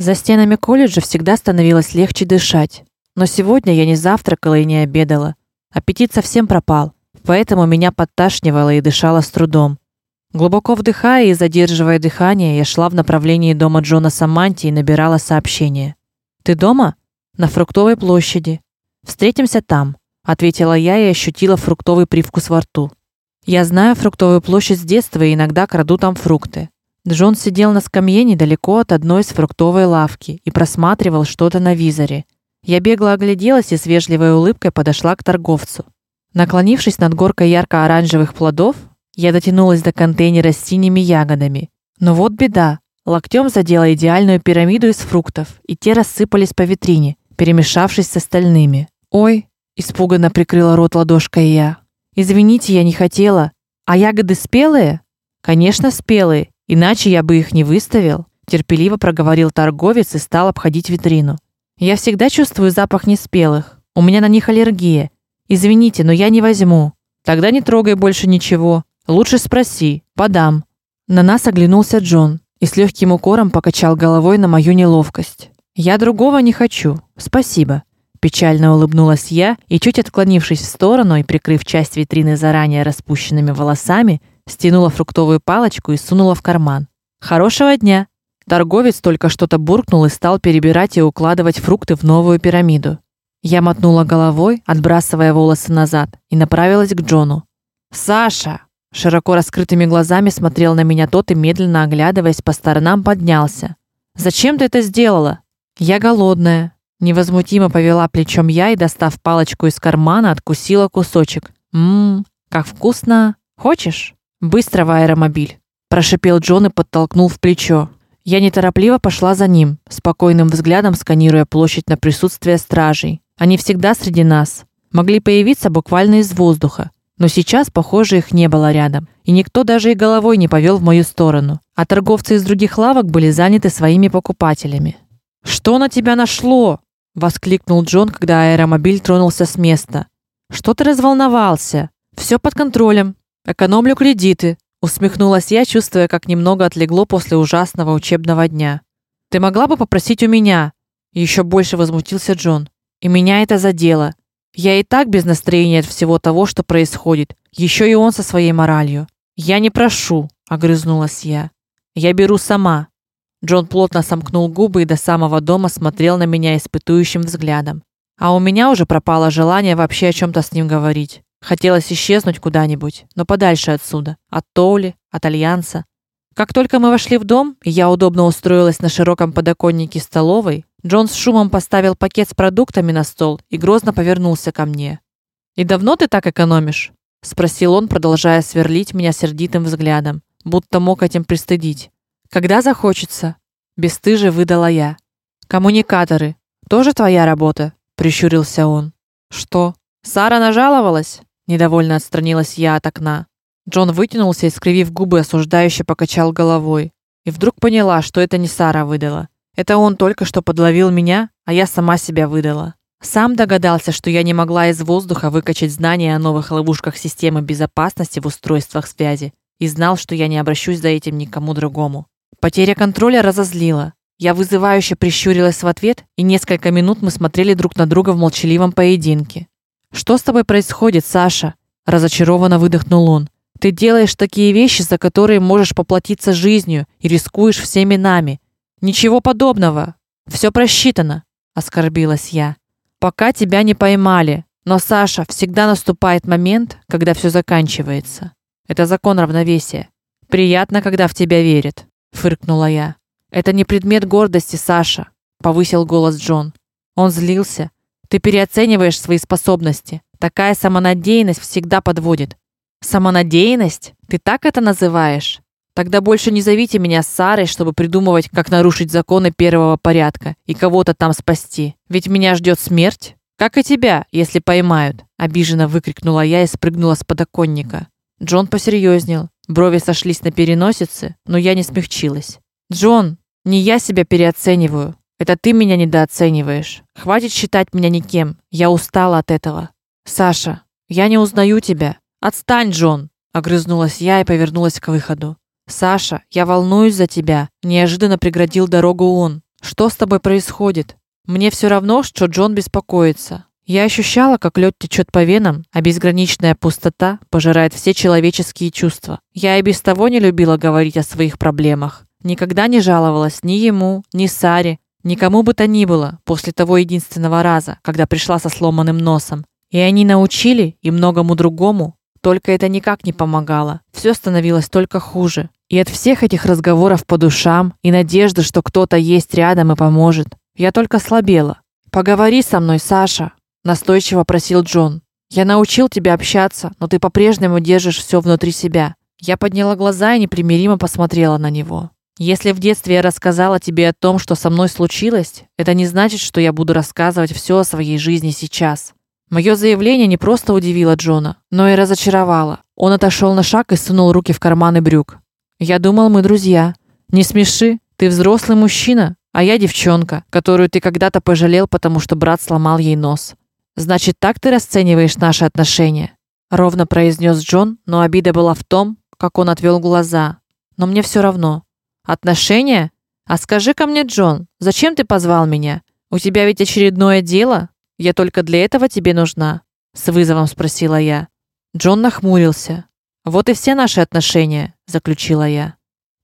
За стенами колледжа всегда становилось легче дышать, но сегодня я не завтракала и не обедала. Аппетит совсем пропал, поэтому меня подташнивало и дышала с трудом. Глубоко вдыхая и задерживая дыхание, я шла в направлении дома Джона Саманти и набирала сообщение. Ты дома? На фруктовой площади. Встретимся там, ответила я и ощутила фруктовый привкус во рту. Я знаю фруктовую площадь с детства и иногда краду там фрукты. Джон сидел на скамье недалеко от одной из фруктовой лавки и просматривал что-то на визоре. Я бегло огляделась и с вежливой улыбкой подошла к торговцу. Наклонившись над горкой ярко-оранжевых плодов, я дотянулась до контейнера с синими ягодами. Но вот беда. Локтем задела идеальную пирамиду из фруктов, и те рассыпались по витрине, перемешавшись с остальными. Ой, испуганно прикрыла рот ладошкой я. Извините, я не хотела. А ягоды спелые? Конечно, спелые. Иначе я бы их не выставил, терпеливо проговорил торговец и стал обходить витрину. Я всегда чувствую запах неспелых. У меня на них аллергия. Извините, но я не возьму. Тогда не трогай больше ничего. Лучше спроси, подам. На нас оглянулся Джон и с легким укором покачал головой на мою неловкость. Я другого не хочу. Спасибо. Печально улыбнулась я и чуть отклонившись в сторону и прикрыв часть витрины заранее распущенными волосами, стянула фруктовую палочку и сунула в карман. Хорошего дня. Торговец только что-то буркнул и стал перебирать и укладывать фрукты в новую пирамиду. Я мотнула головой, отбрасывая волосы назад, и направилась к Джону. Саша, широко раскрытыми глазами смотрел на меня тот и медленно оглядываясь по сторонам поднялся. Зачем ты это сделала? Я голодная, невозмутимо повела плечом я и достав палочку из кармана, откусила кусочек. Мм, как вкусно. Хочешь? Быстро в аэромобиль, прошипел Джон и подтолкнул в плечо. Я неторопливо пошла за ним, спокойным взглядом сканируя площадь на присутствие стражей. Они всегда среди нас, могли появиться буквально из воздуха, но сейчас, похоже, их не было рядом, и никто даже и головой не повел в мою сторону, а торговцы из других лавок были заняты своими покупателями. Что на тебя нашло? воскликнул Джон, когда аэромобиль тронулся с места. Что ты разволновался? Все под контролем. Экономлю кредиты, усмехнулась я, чувствуя, как немного отлегло после ужасного учебного дня. Ты могла бы попросить у меня? Еще больше возмутился Джон. И меня это задело. Я и так без настроения от всего того, что происходит. Еще и он со своей моралью. Я не прошу, огрызнулась я. Я беру сама. Джон плотно сомкнул губы и до самого дома смотрел на меня испытующим взглядом. А у меня уже пропало желание вообще о чем то с ним говорить. Хотелось исчезнуть куда-нибудь, но подальше отсюда, от Тоули, от Альянса. Как только мы вошли в дом, и я удобно устроилась на широком подоконнике столовой, Джон с шумом поставил пакет с продуктами на стол и грозно повернулся ко мне. "И давно ты так экономишь?" спросил он, продолжая сверлить меня сердитым взглядом, будто мог этим пристыдить. "Когда захочется", бесстыже выдала я. "Коммуникаторы тоже твоя работа?" прищурился он. "Что? Сара нажаловалась?" Недовольно отстранилась я от окна. Джон вытянулся и скривив губы, осуждающе покачал головой. И вдруг поняла, что это не Сара выдала. Это он только что подловил меня, а я сама себя выдала. Сам догадался, что я не могла из воздуха выкачать знания о новых ловушках системы безопасности в устройствах связи и знал, что я не обращусь за этим никому другому. Потеря контроля разозлила. Я вызывающе прищурилась в ответ, и несколько минут мы смотрели друг на друга в молчаливом поединке. Что с тобой происходит, Саша? разочарованно выдохнул он. Ты делаешь такие вещи, за которые можешь поплатиться жизнью и рискуешь всеми нами. Ничего подобного. Все просчитано, оскорбилась я. Пока тебя не поймали. Но Саша, всегда наступает момент, когда все заканчивается. Это закон равновесия. Приятно, когда в тебя верят, фыркнула я. Это не предмет гордости, Саша, повысил голос Джон. Он злился, ты переоцениваешь свои способности. Такая самонадеянность всегда подводит. Самонадеянность? Ты так это называешь? Тогда больше не зовите меня Сарой, чтобы придумывать, как нарушить законы первого порядка и кого-то там спасти. Ведь меня ждет смерть, как и тебя, если поймают, обиженно выкрикнула я и спрыгнула с подоконника. Джон посерьезнел. Брови сошлись на переносице, но я не смягчилась. Джон, не я себя переоцениваю. Это ты меня недооцениваешь. Хватит считать меня никем. Я устала от этого. Саша, я не узнаю тебя. Отстань, Джон, огрызнулась я и повернулась к выходу. Саша, я волнуюсь за тебя, неожиданно преградил дорогу он. Что с тобой происходит? Мне все равно, что Джон беспокоится. Я ощущала, как лед течет по венам, а безграничная пустота пожирает все человеческие чувства. Я и без того не любила говорить о своих проблемах. Никогда не жаловалась ни ему, ни Саре, никому бы то ни было после того единственного раза, когда пришла со сломанным носом. И они научили и многому другому, только это никак не помогало. Все становилось только хуже. И от всех этих разговоров по душам и надежды, что кто-то есть рядом и поможет, я только слабела. Поговори со мной, Саша, настойчиво просил Джон. Я научил тебя общаться, но ты по-прежнему держишь все внутри себя. Я подняла глаза и непримиримо посмотрела на него. Если в детстве я рассказала тебе о том, что со мной случилось, это не значит, что я буду рассказывать все о своей жизни сейчас. Мое заявление не просто удивило Джона, но и разочаровало. Он отошел на шаг и сунул руки в карманы брюк. Я думал, мы друзья. Не смеши, ты взрослый мужчина, а я девчонка, которую ты когда-то пожалел, потому что брат сломал ей нос. Значит, так ты расцениваешь наши отношения? ровно произнес Джон, но обида была в том, как он отвел глаза. Но мне все равно. Отношения? А скажи-ка мне, Джон, зачем ты позвал меня? У тебя ведь очередное дело? Я только для этого тебе нужна, с вызовом спросила я. Джон нахмурился. Вот и все наши отношения, заключила я.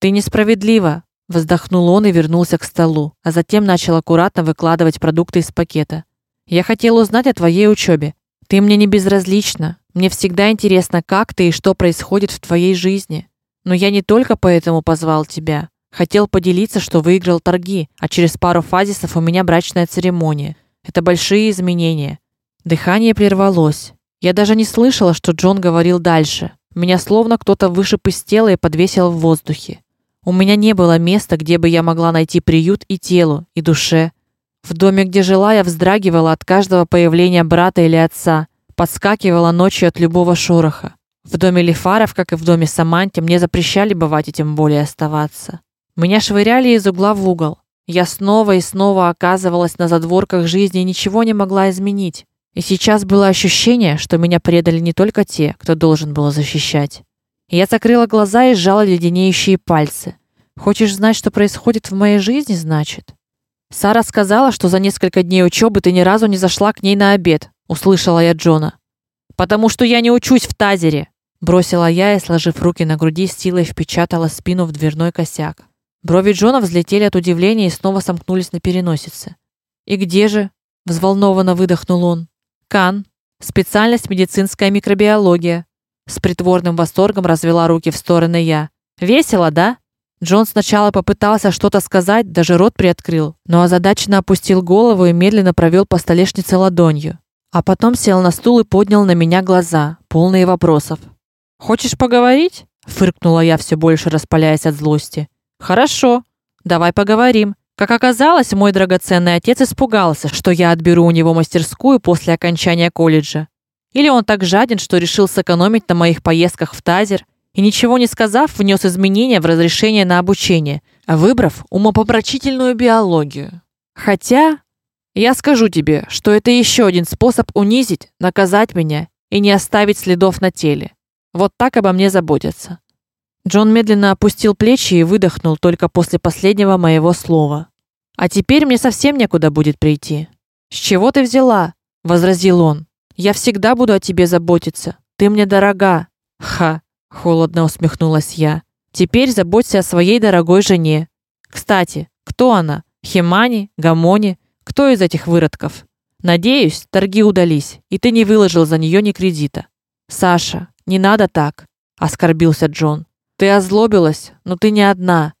Ты несправедлива, вздохнул он и вернулся к столу, а затем начал аккуратно выкладывать продукты из пакета. Я хотел узнать о твоей учебе. Ты мне не безразлична. Мне всегда интересно, как ты и что происходит в твоей жизни. Но я не только поэтому позвал тебя. Хотел поделиться, что выиграл торги, а через пару фазисов у меня брачная церемония. Это большие изменения. Дыхание прервалось. Я даже не слышала, что Джон говорил дальше. Меня словно кто-то вышиб из тела и подвесил в воздухе. У меня не было места, где бы я могла найти приют и телу, и душе. В доме, где жила, я вздрагивала от каждого появления брата или отца, подскакивала ночью от любого шороха. В доме Лифаров, как и в доме Саманти, мне запрещали бывать и тем более оставаться. Меня швыряли из угла в угол. Я снова и снова оказывалась на задворках жизни и ничего не могла изменить. И сейчас было ощущение, что меня предали не только те, кто должен был защищать. Я закрыла глаза и сжала леденеющие пальцы. Хочешь знать, что происходит в моей жизни, значит? Сара сказала, что за несколько дней учебы ты ни разу не зашла к ней на обед, услышала я Джона. Потому что я не учусь в тазере, бросила я и, сложив руки на груди, силой впечатала спину в дверной косяк. Брови Джона взлетели от удивления и снова сомкнулись на переносице. И где же? взволнованно выдохнул он. Кан, специальность медицинская микробиология. С притворным восторгом развела руки в стороны я. Весело, да? Джон сначала попытался что-то сказать, даже рот приоткрыл, но озадаченно опустил голову и медленно провел по столешнице ладонью, а потом сел на стул и поднял на меня глаза, полные вопросов. Хочешь поговорить? фыркнула я все больше распаляясь от злости. Хорошо. Давай поговорим. Как оказалось, мой драгоценный отец испугался, что я отберу у него мастерскую после окончания колледжа. Или он так жаден, что решил сэкономить на моих поездках в Тазер и ничего не сказав, внес изменения в разрешение на обучение, выбрав умопомрачительную биологию. Хотя я скажу тебе, что это еще один способ унизить, наказать меня и не оставить следов на теле. Вот так обо мне заботятся. Джон медленно опустил плечи и выдохнул только после последнего моего слова. А теперь мне совсем некуда будет прийти. С чего ты взяла? возразил он. Я всегда буду о тебе заботиться. Ты мне дорога. Ха холодно усмехнулась я. Теперь заботься о своей дорогой жене. Кстати, кто она? Химани, Гамони, кто из этих выродков? Надеюсь, торги удались, и ты не выложил за нее ни кредита. Саша, не надо так, оскорбился Джон. Ты озлобилась, но ты не одна.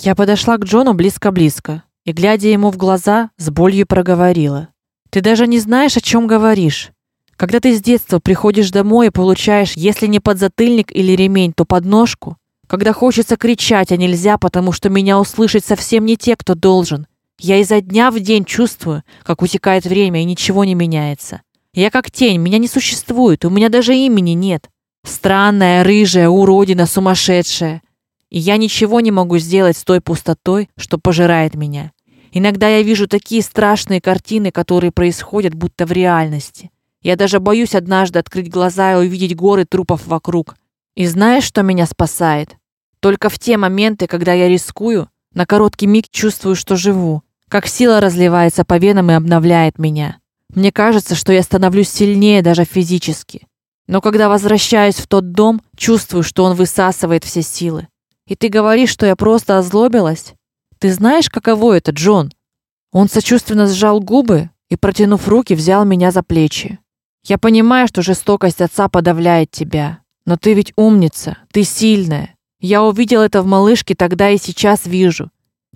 Я подошла к Джону близко-близко и глядя ему в глаза, с болью проговорила: Ты даже не знаешь, о чем говоришь. Когда ты с детства приходишь домой и получаешь, если не подзатыльник или ремень, то подножку, когда хочется кричать, а нельзя, потому что меня услышать совсем не те, кто должен. Я изо дня в день чувствую, как утекает время и ничего не меняется. Я как тень, меня не существует, у меня даже имени нет. Странная, рыжая, уродина, сумасшедшая. И я ничего не могу сделать с той пустотой, что пожирает меня. Иногда я вижу такие страшные картины, которые происходят будто в реальности. Я даже боюсь однажды открыть глаза и увидеть горы трупов вокруг. И знаешь, что меня спасает? Только в те моменты, когда я рискую, на короткий миг чувствую, что живу. Как сила разливается по венам и обновляет меня. Мне кажется, что я становлюсь сильнее даже физически. Но когда возвращаюсь в тот дом, чувствую, что он высасывает все силы. И ты говоришь, что я просто озлобилась? Ты знаешь, каково это, Джон? Он сочувственно сжал губы и, протянув руки, взял меня за плечи. Я понимаю, что жестокость отца подавляет тебя, но ты ведь умница, ты сильная. Я увидел это в малышке тогда и сейчас вижу.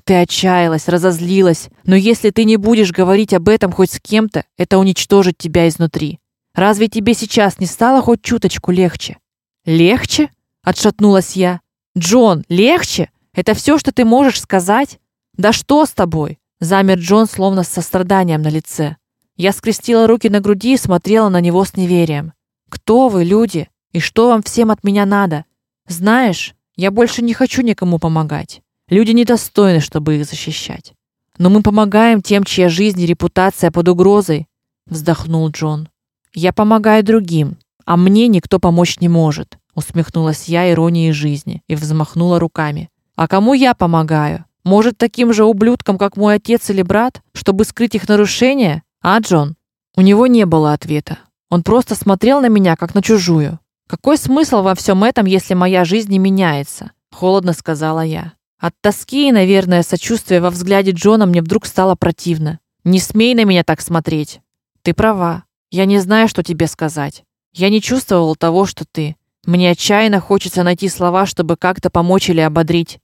Ты отчаялась, разозлилась, но если ты не будешь говорить об этом хоть с кем-то, это уничтожит тебя изнутри. Разве тебе сейчас не стало хоть чуточку легче? Легче? Отшатнулась я. Джон, легче? Это все, что ты можешь сказать? Да что с тобой? Замер Джон словно с состраданием на лице. Я скрестила руки на груди и смотрела на него с неверием. Кто вы, люди? И что вам всем от меня надо? Знаешь, я больше не хочу никому помогать. Люди недостойны, чтобы их защищать. Но мы помогаем тем, чья жизнь и репутация под угрозой, вздохнул Джон. Я помогаю другим, а мне никто помочь не может, усмехнулась я иронией жизни и взмахнула руками. А кому я помогаю? Может, таким же ублюдкам, как мой отец или брат, чтобы скрыть их нарушения? А, Джон? У него не было ответа. Он просто смотрел на меня как на чужую. Какой смысл во всем этом, если моя жизнь не меняется? холодно сказала я. От тоски и, наверное, сочувствия во взгляде Джона мне вдруг стало противно. Не смей на меня так смотреть. Ты права. Я не знаю, что тебе сказать. Я не чувствовал того, что ты. Мне отчаянно хочется найти слова, чтобы как-то помочь или ободрить,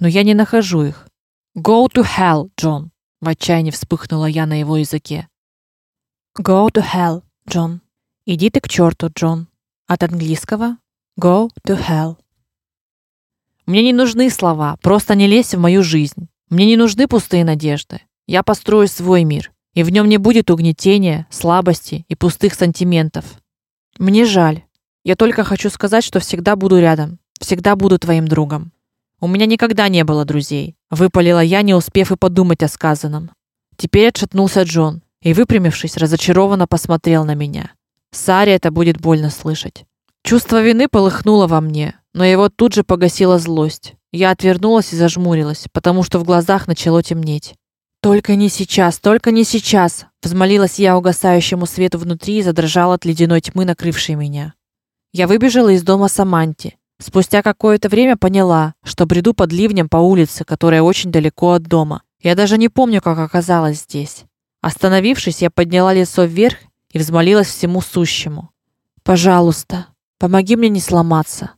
но я не нахожу их. Go to hell, Джон. В отчаянии вспыхнула я на его языке. Go to hell, Джон. Иди ты к черту, Джон. От английского go to hell. Мне не нужны слова, просто не лезь в мою жизнь. Мне не нужны пустые надежды. Я построю свой мир, и в нем не будет угнетения, слабости и пустых сантиментов. Мне жаль. Я только хочу сказать, что всегда буду рядом, всегда буду твоим другом. У меня никогда не было друзей, выпалила я, не успев и подумать о сказанном. Теперь отшатнулся Джон и, выпрямившись, разочарованно посмотрел на меня. Саре это будет больно слышать. Чувство вины полыхнуло во мне, но его тут же погасила злость. Я отвернулась и зажмурилась, потому что в глазах начало темнеть. Только не сейчас, только не сейчас, взмолилась я угасающему свету внутри и задрожала от ледяной тьмы, накрывшей меня. Я выбежала из дома Саманти. Спустя какое-то время поняла, что бреду под ливнем по улице, которая очень далеко от дома. Я даже не помню, как оказалась здесь. Остановившись, я подняла лицо вверх и взмолилась всему сущему: "Пожалуйста, помоги мне не сломаться.